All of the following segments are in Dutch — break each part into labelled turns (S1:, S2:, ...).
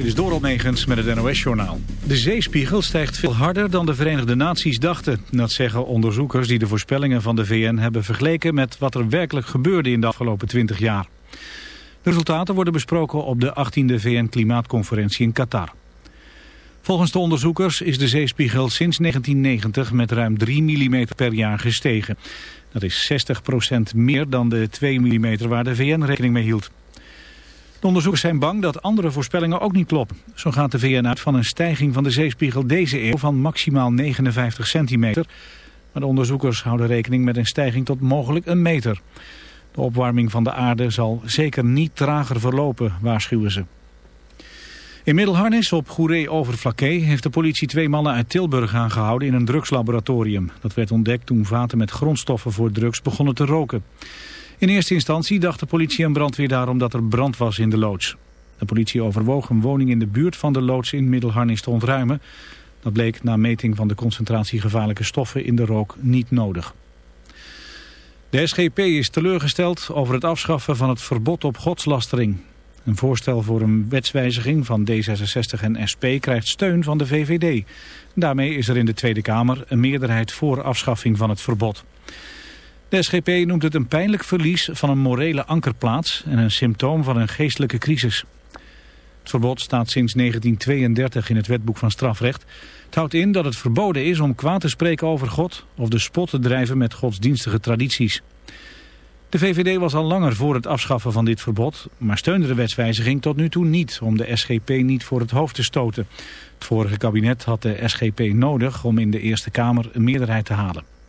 S1: Dit is Doral Megens met het NOS-journaal. De zeespiegel stijgt veel harder dan de Verenigde Naties dachten. Dat zeggen onderzoekers die de voorspellingen van de VN hebben vergeleken... met wat er werkelijk gebeurde in de afgelopen 20 jaar. De resultaten worden besproken op de 18e VN-klimaatconferentie in Qatar. Volgens de onderzoekers is de zeespiegel sinds 1990 met ruim 3 mm per jaar gestegen. Dat is 60% meer dan de 2 mm waar de VN rekening mee hield. De onderzoekers zijn bang dat andere voorspellingen ook niet kloppen. Zo gaat de VN uit van een stijging van de zeespiegel deze eeuw van maximaal 59 centimeter. Maar de onderzoekers houden rekening met een stijging tot mogelijk een meter. De opwarming van de aarde zal zeker niet trager verlopen, waarschuwen ze. In Middelharnis op Goeree-Overflakkee heeft de politie twee mannen uit Tilburg aangehouden in een drugslaboratorium. Dat werd ontdekt toen vaten met grondstoffen voor drugs begonnen te roken. In eerste instantie dacht de politie en brandweer daarom dat er brand was in de loods. De politie overwoog een woning in de buurt van de loods in Middelharnis te ontruimen. Dat bleek na meting van de concentratie gevaarlijke stoffen in de rook niet nodig. De SGP is teleurgesteld over het afschaffen van het verbod op godslastering. Een voorstel voor een wetswijziging van D66 en SP krijgt steun van de VVD. Daarmee is er in de Tweede Kamer een meerderheid voor afschaffing van het verbod. De SGP noemt het een pijnlijk verlies van een morele ankerplaats en een symptoom van een geestelijke crisis. Het verbod staat sinds 1932 in het wetboek van strafrecht. Het houdt in dat het verboden is om kwaad te spreken over God of de spot te drijven met godsdienstige tradities. De VVD was al langer voor het afschaffen van dit verbod, maar steunde de wetswijziging tot nu toe niet om de SGP niet voor het hoofd te stoten. Het vorige kabinet had de SGP nodig om in de Eerste Kamer een meerderheid te halen.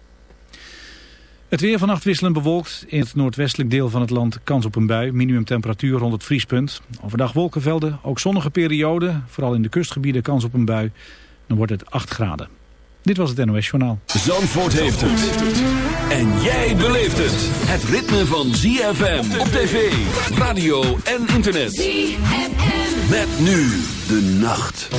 S1: Het weer vannacht wisselend bewolkt. In het noordwestelijk deel van het land kans op een bui. Minimumtemperatuur rond het vriespunt. Overdag wolkenvelden, ook zonnige perioden. Vooral in de kustgebieden kans op een bui. Dan wordt het 8 graden. Dit was het NOS Journaal.
S2: Zandvoort heeft het. En jij beleeft het. Het ritme van ZFM op tv, radio en internet. ZFM. Met nu de nacht.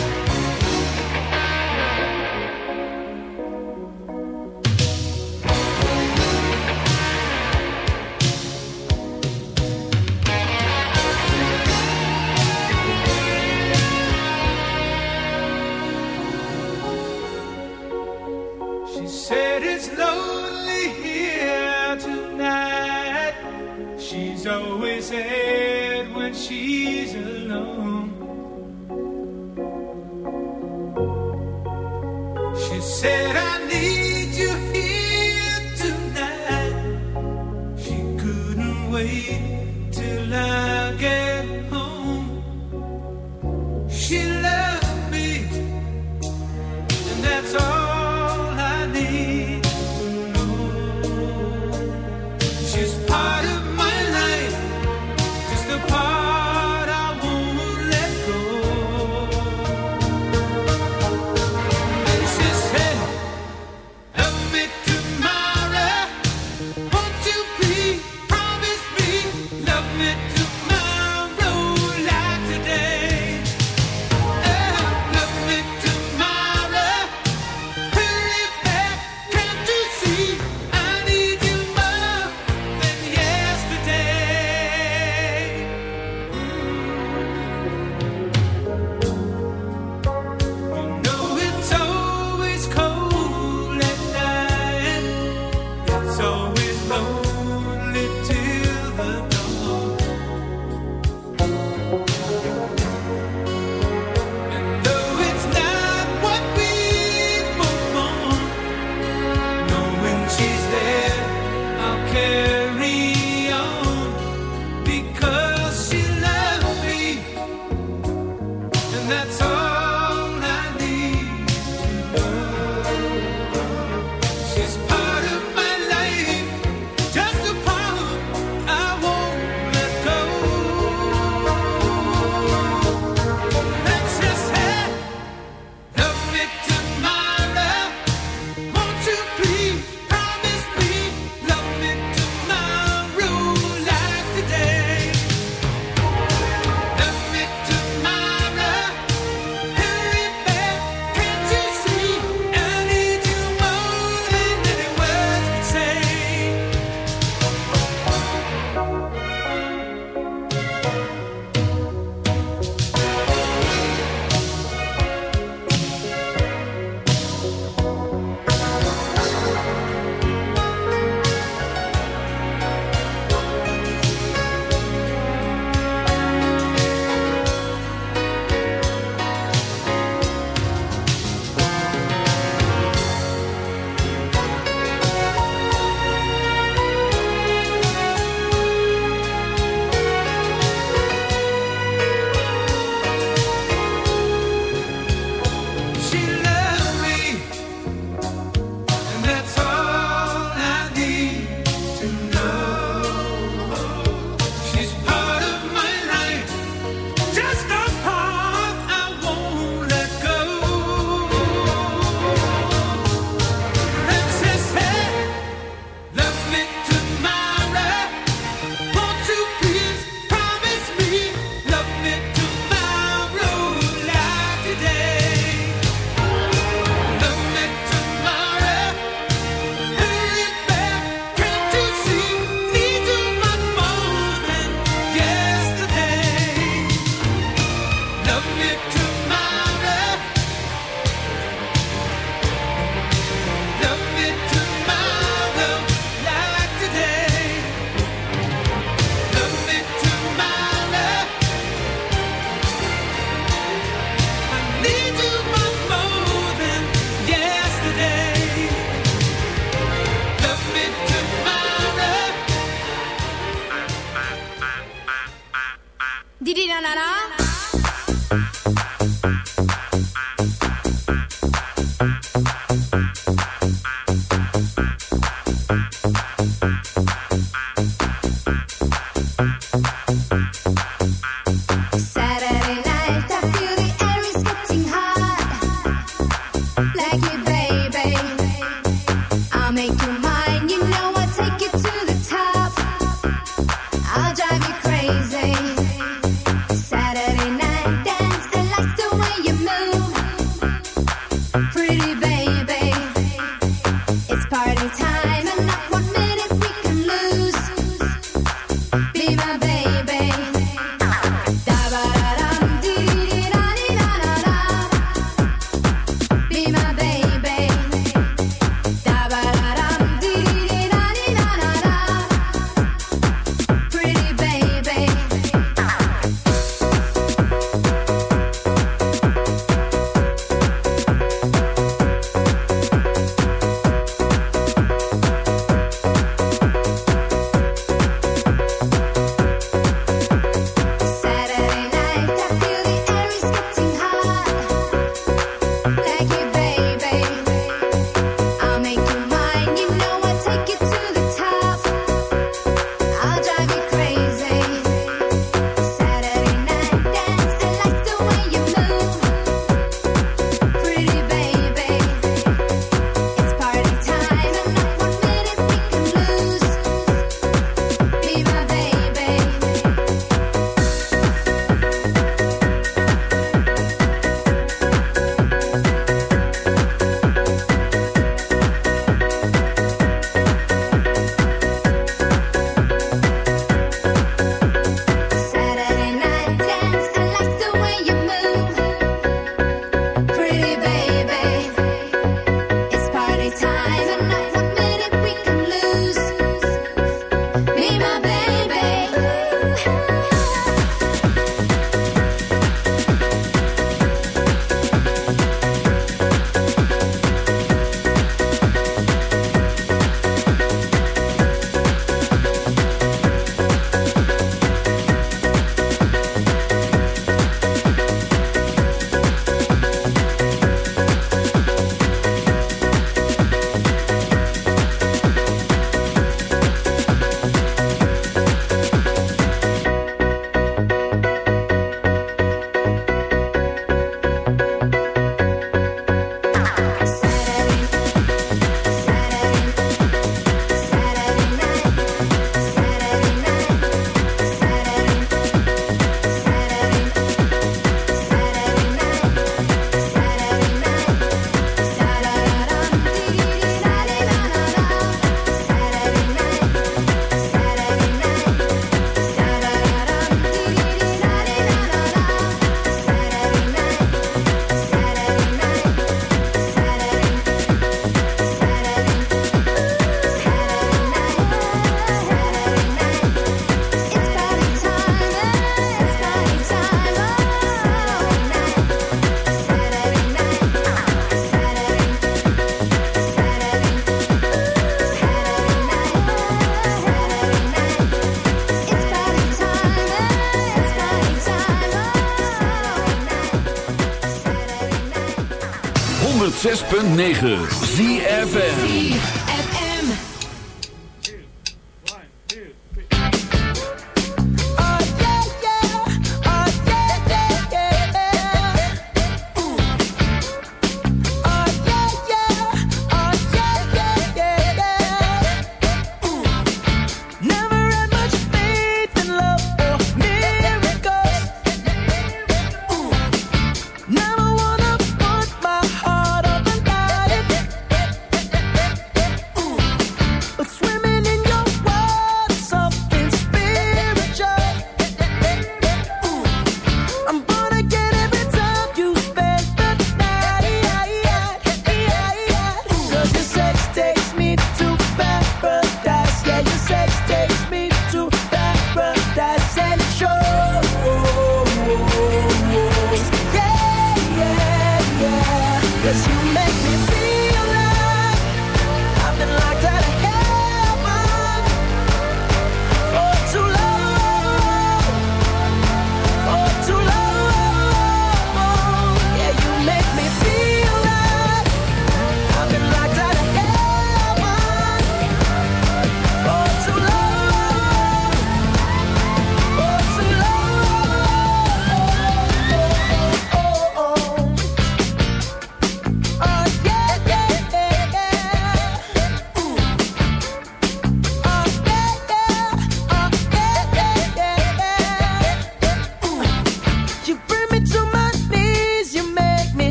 S3: 106.9 ZFN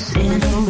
S4: was in a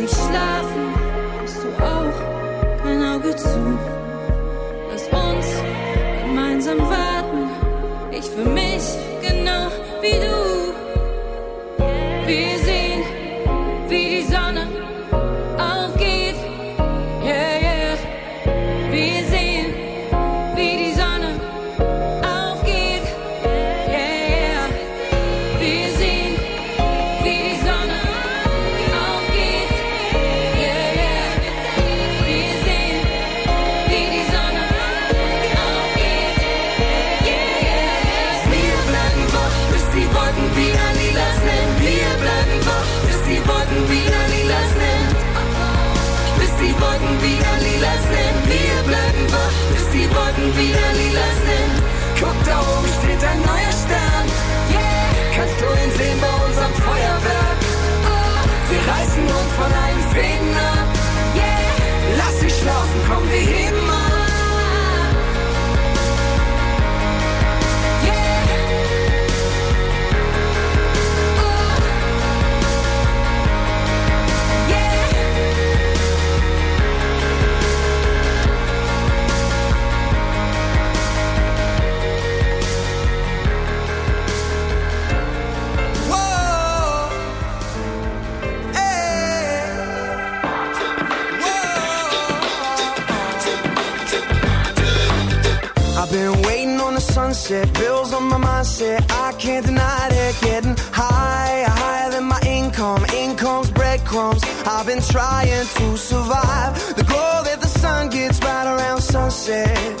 S3: niet slaat. I can't deny it, getting higher, higher than my income. Income's breadcrumbs. I've been trying to survive. The glow that the sun gets right around sunset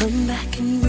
S5: come back and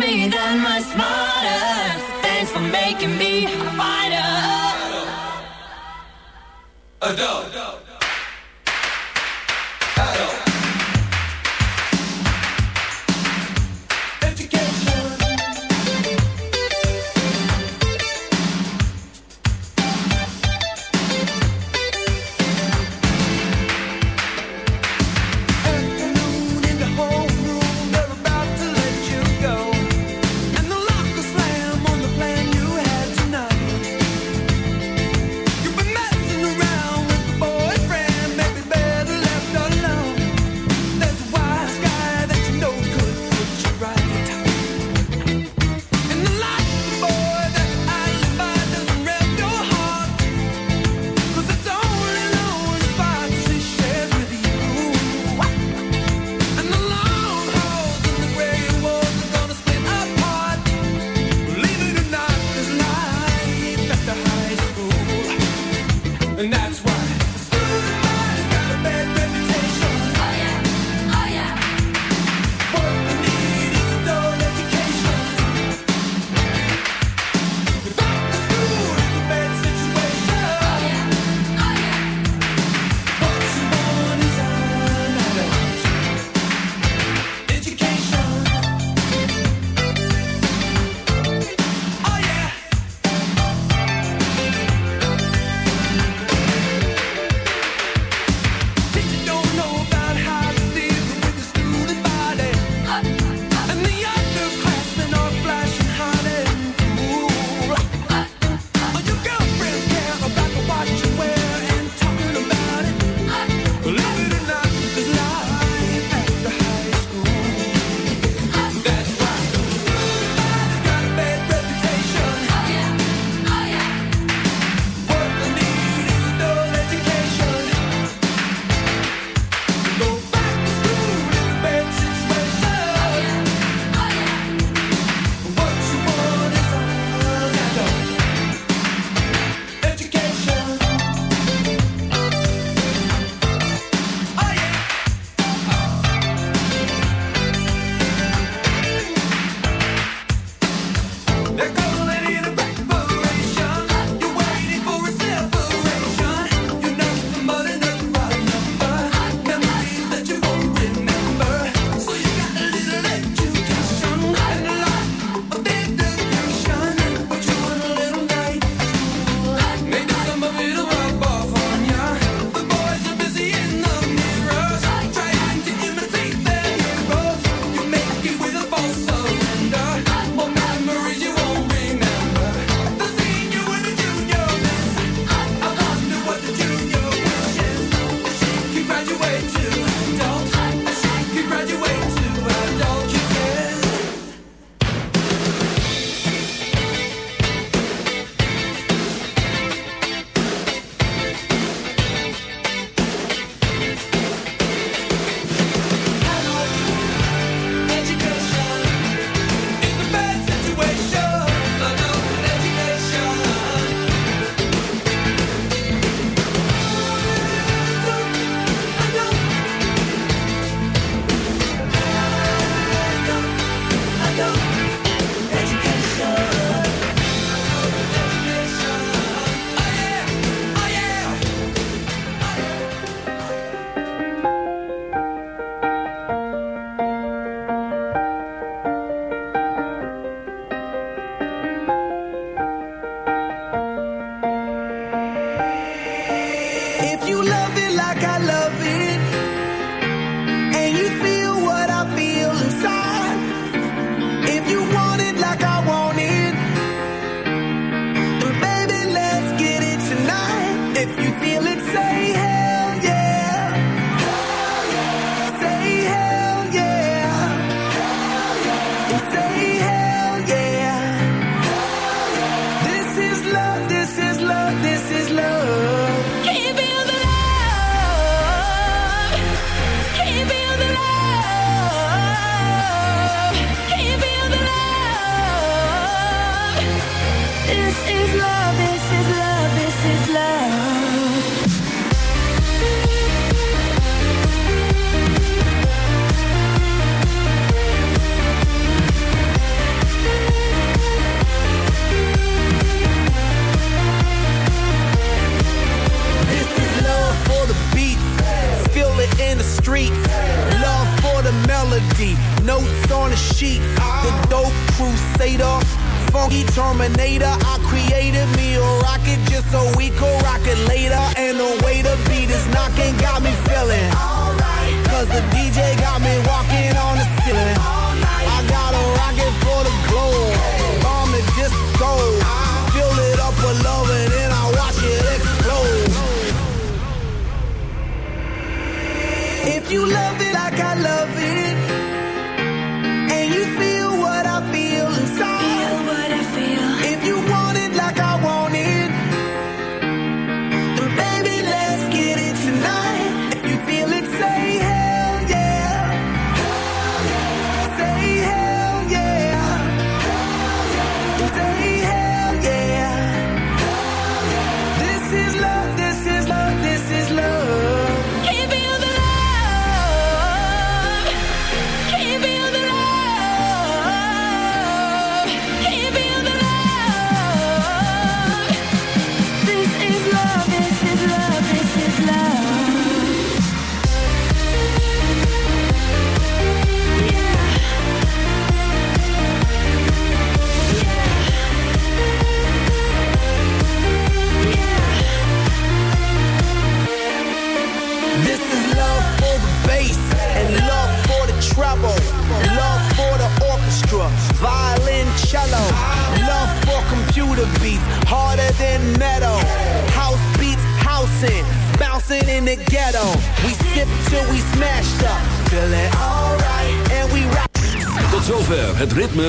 S5: me
S6: that much
S7: smarter. Thanks for making me a fighter.
S2: Adult.